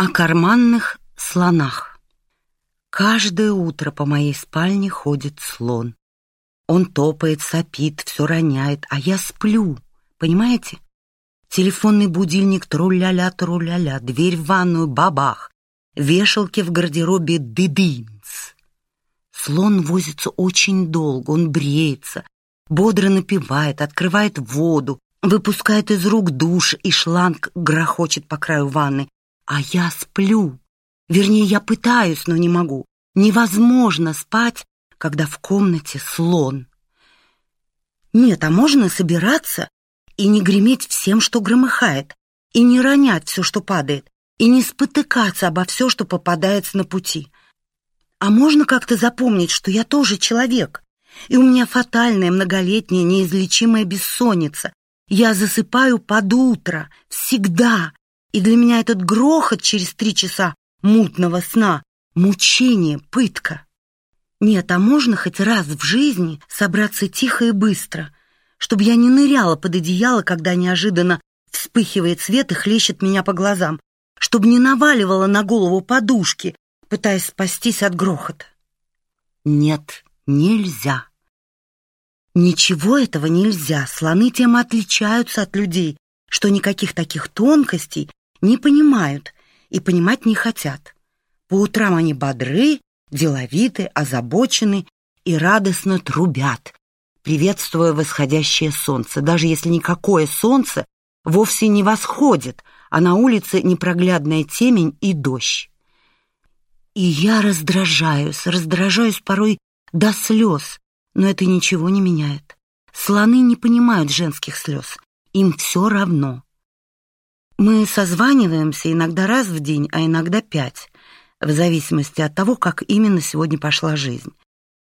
О карманных слонах. Каждое утро по моей спальне ходит слон. Он топает, сопит, все роняет, а я сплю, понимаете? Телефонный будильник тру-ля-ля, дверь в ванную бабах, вешалки в гардеробе дыдынц. Слон возится очень долго, он бреется, бодро напевает, открывает воду, выпускает из рук душ, и шланг грохочет по краю ванны, а я сплю. Вернее, я пытаюсь, но не могу. Невозможно спать, когда в комнате слон. Нет, а можно собираться и не греметь всем, что громыхает, и не ронять все, что падает, и не спотыкаться обо все, что попадается на пути. А можно как-то запомнить, что я тоже человек, и у меня фатальная многолетняя неизлечимая бессонница. Я засыпаю под утро, всегда, и для меня этот грохот через три часа мутного сна — мучение, пытка. Нет, а можно хоть раз в жизни собраться тихо и быстро, чтобы я не ныряла под одеяло, когда неожиданно вспыхивает свет и хлещет меня по глазам, чтобы не наваливала на голову подушки, пытаясь спастись от грохота. Нет, нельзя. Ничего этого нельзя. Слоны тем отличаются от людей, что никаких таких тонкостей не понимают и понимать не хотят. По утрам они бодры, деловиты, озабочены и радостно трубят, приветствуя восходящее солнце, даже если никакое солнце вовсе не восходит, а на улице непроглядная темень и дождь. И я раздражаюсь, раздражаюсь порой до слез, но это ничего не меняет. Слоны не понимают женских слез, им все равно. Мы созваниваемся иногда раз в день, а иногда пять, в зависимости от того, как именно сегодня пошла жизнь.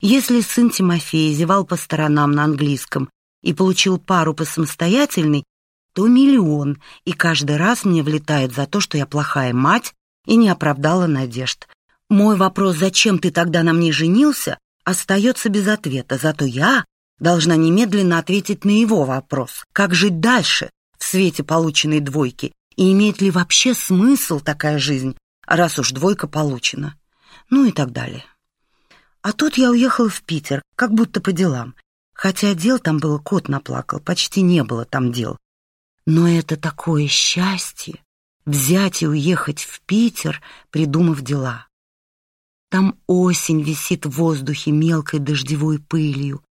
Если сын Тимофея зевал по сторонам на английском и получил пару по самостоятельной, то миллион, и каждый раз мне влетает за то, что я плохая мать и не оправдала надежд. Мой вопрос «Зачем ты тогда на мне женился?» остается без ответа, зато я должна немедленно ответить на его вопрос «Как жить дальше?» В свете полученной двойки и имеет ли вообще смысл такая жизнь, раз уж двойка получена, ну и так далее. А тут я уехала в Питер, как будто по делам, хотя дел там было, кот наплакал, почти не было там дел. Но это такое счастье — взять и уехать в Питер, придумав дела. Там осень висит в воздухе мелкой дождевой пылью,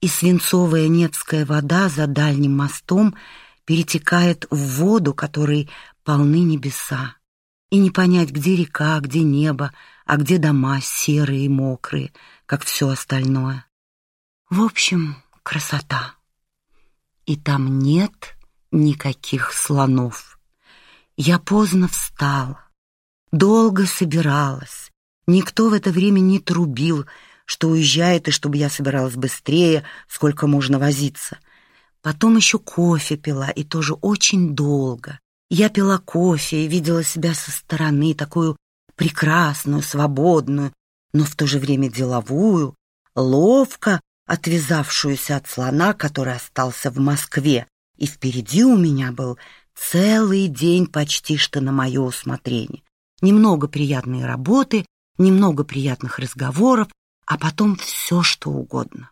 и свинцовая Невская вода за дальним мостом — перетекает в воду, которой полны небеса. И не понять, где река, где небо, а где дома серые и мокрые, как все остальное. В общем, красота. И там нет никаких слонов. Я поздно встала, долго собиралась. Никто в это время не трубил, что уезжает, и чтобы я собиралась быстрее, сколько можно возиться — Потом еще кофе пила, и тоже очень долго. Я пила кофе и видела себя со стороны, такую прекрасную, свободную, но в то же время деловую, ловко отвязавшуюся от слона, который остался в Москве, и впереди у меня был целый день почти что на мое усмотрение. Немного приятной работы, немного приятных разговоров, а потом все, что угодно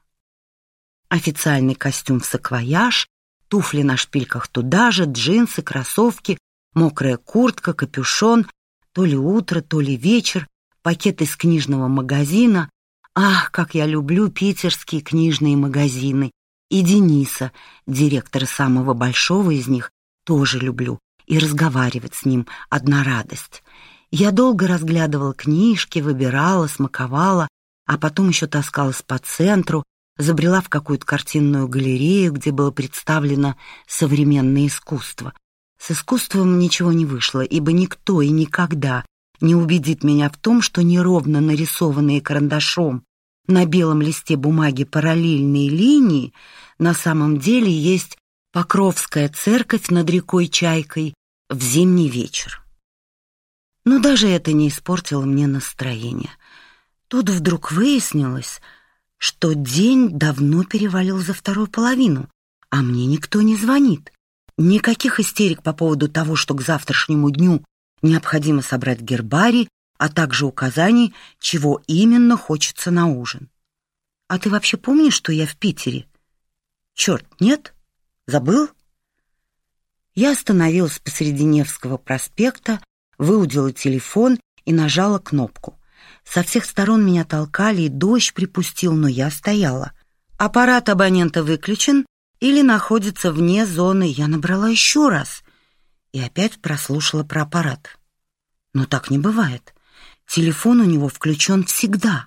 официальный костюм в саквояж, туфли на шпильках туда же, джинсы, кроссовки, мокрая куртка, капюшон, то ли утро, то ли вечер, пакет из книжного магазина. Ах, как я люблю питерские книжные магазины. И Дениса, директора самого большого из них, тоже люблю. И разговаривать с ним — одна радость. Я долго разглядывала книжки, выбирала, смаковала, а потом еще таскалась по центру, забрела в какую-то картинную галерею, где было представлено современное искусство. С искусством ничего не вышло, ибо никто и никогда не убедит меня в том, что неровно нарисованные карандашом на белом листе бумаги параллельные линии на самом деле есть Покровская церковь над рекой Чайкой в зимний вечер. Но даже это не испортило мне настроение. Тут вдруг выяснилось, что день давно перевалил за вторую половину, а мне никто не звонит. Никаких истерик по поводу того, что к завтрашнему дню Необходимо собрать гербарий, а также указаний, чего именно хочется на ужин. А ты вообще помнишь, что я в Питере? Черт, нет? Забыл? Я остановилась посреди Невского проспекта, выудила телефон и нажала кнопку. Со всех сторон меня толкали, и дождь припустил, но я стояла. Аппарат абонента выключен или находится вне зоны. Я набрала еще раз и опять прослушала про аппарат. Но так не бывает. Телефон у него включен всегда.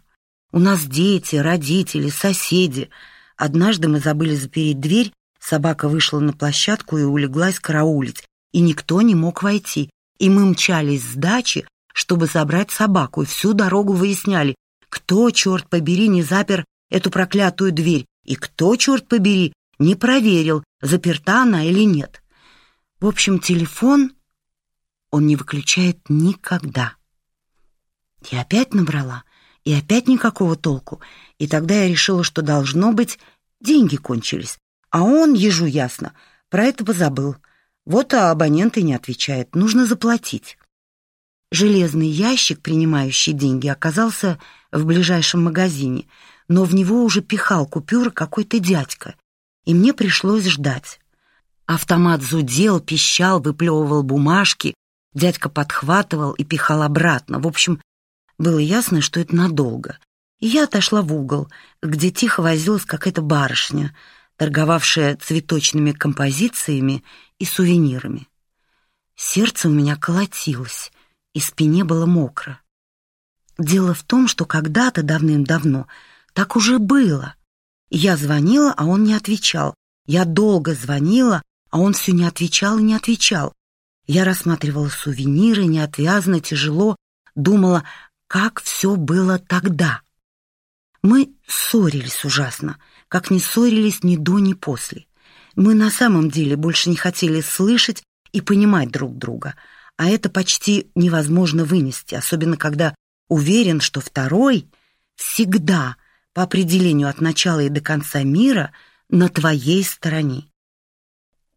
У нас дети, родители, соседи. Однажды мы забыли запереть дверь, собака вышла на площадку и улеглась караулить, и никто не мог войти. И мы мчались с дачи, чтобы забрать собаку, и всю дорогу выясняли, кто, черт побери, не запер эту проклятую дверь, и кто, черт побери, не проверил, заперта она или нет. В общем, телефон он не выключает никогда. Я опять набрала, и опять никакого толку, и тогда я решила, что должно быть, деньги кончились, а он, ежу ясно, про это позабыл. Вот а абонент и не отвечает, нужно заплатить. Железный ящик, принимающий деньги, оказался в ближайшем магазине, но в него уже пихал купюры какой-то дядька, и мне пришлось ждать. Автомат зудел, пищал, выплевывал бумажки, дядька подхватывал и пихал обратно. В общем, было ясно, что это надолго. И я отошла в угол, где тихо возилась какая-то барышня, торговавшая цветочными композициями и сувенирами. Сердце у меня колотилось, и спине было мокро. Дело в том, что когда-то давным-давно так уже было. Я звонила, а он не отвечал. Я долго звонила, а он все не отвечал и не отвечал. Я рассматривала сувениры, неотвязно, тяжело, думала, как все было тогда. Мы ссорились ужасно, как не ссорились ни до, ни после. Мы на самом деле больше не хотели слышать и понимать друг друга, а это почти невозможно вынести, особенно когда уверен, что второй всегда по определению от начала и до конца мира на твоей стороне.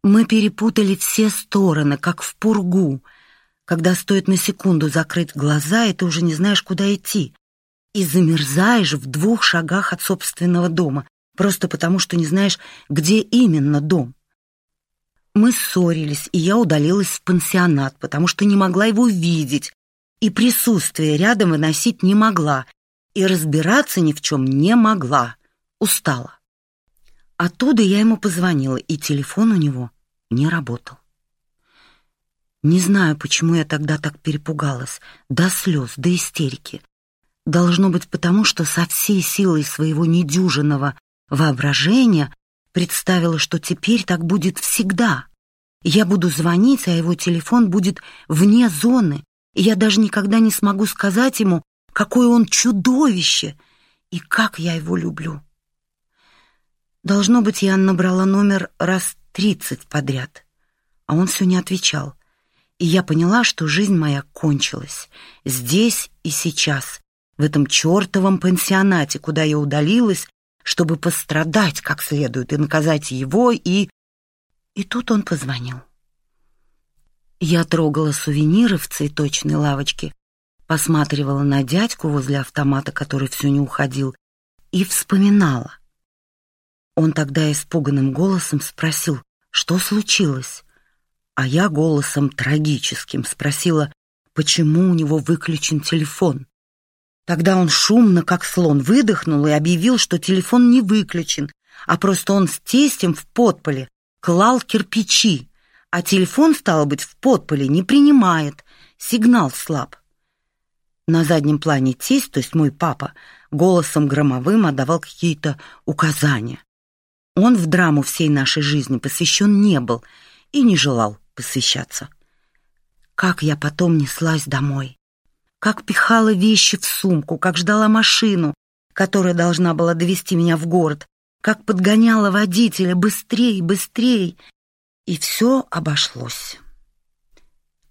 Мы перепутали все стороны, как в пургу, когда стоит на секунду закрыть глаза, и ты уже не знаешь, куда идти, и замерзаешь в двух шагах от собственного дома, просто потому что не знаешь, где именно дом. Мы ссорились, и я удалилась в пансионат, потому что не могла его видеть, и присутствие рядом выносить не могла, и разбираться ни в чем не могла. Устала. Оттуда я ему позвонила, и телефон у него не работал. Не знаю, почему я тогда так перепугалась, до слез, до истерики. Должно быть потому, что со всей силой своего недюжинного воображения представила, что теперь так будет всегда. Я буду звонить, а его телефон будет вне зоны, и я даже никогда не смогу сказать ему, Какое он чудовище! И как я его люблю! Должно быть, я набрала номер раз тридцать подряд, а он все не отвечал. И я поняла, что жизнь моя кончилась. Здесь и сейчас, в этом чертовом пансионате, куда я удалилась, чтобы пострадать как следует и наказать его, и... И тут он позвонил. Я трогала сувениры в цветочной лавочке, посматривала на дядьку возле автомата, который все не уходил, и вспоминала. Он тогда испуганным голосом спросил, что случилось, а я голосом трагическим спросила, почему у него выключен телефон. Тогда он шумно, как слон, выдохнул и объявил, что телефон не выключен, а просто он с тестем в подполе клал кирпичи, а телефон, стало быть, в подполе не принимает, сигнал слаб. На заднем плане тесть, то есть мой папа, голосом громовым отдавал какие-то указания. Он в драму всей нашей жизни посвящен не был и не желал посвящаться. Как я потом неслась домой, как пихала вещи в сумку, как ждала машину, которая должна была довести меня в город, как подгоняла водителя быстрей, быстрей, и все обошлось.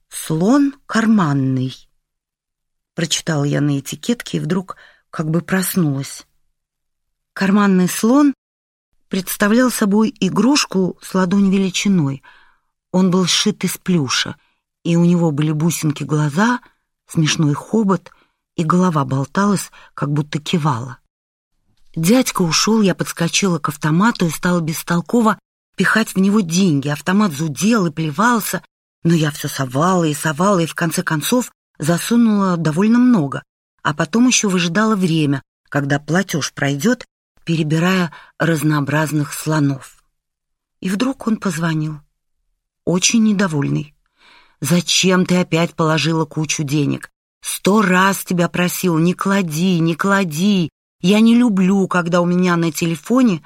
Слон карманный прочитала я на этикетке и вдруг как бы проснулась. Карманный слон представлял собой игрушку с ладонь величиной. Он был сшит из плюша, и у него были бусинки глаза, смешной хобот, и голова болталась, как будто кивала. Дядька ушел, я подскочила к автомату и стала бестолково пихать в него деньги. Автомат зудел и плевался, но я все совала и совала, и в конце концов засунула довольно много, а потом еще выжидала время, когда платеж пройдет, перебирая разнообразных слонов. И вдруг он позвонил, очень недовольный. «Зачем ты опять положила кучу денег? Сто раз тебя просил, не клади, не клади. Я не люблю, когда у меня на телефоне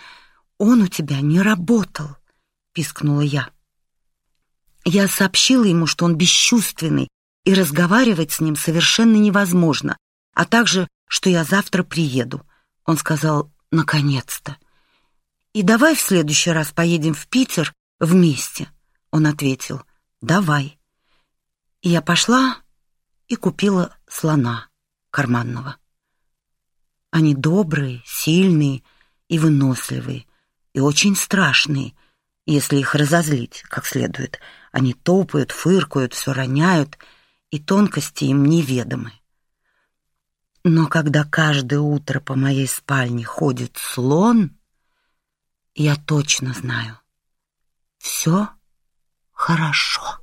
он у тебя не работал», — пискнула я. Я сообщила ему, что он бесчувственный, и разговаривать с ним совершенно невозможно, а также, что я завтра приеду. Он сказал «наконец-то». «И давай в следующий раз поедем в Питер вместе», — он ответил «давай». Я пошла и купила слона карманного. Они добрые, сильные и выносливые, и очень страшные, если их разозлить как следует. Они топают, фыркают, все роняют, и тонкости им неведомы. Но когда каждое утро по моей спальне ходит слон, я точно знаю, все хорошо.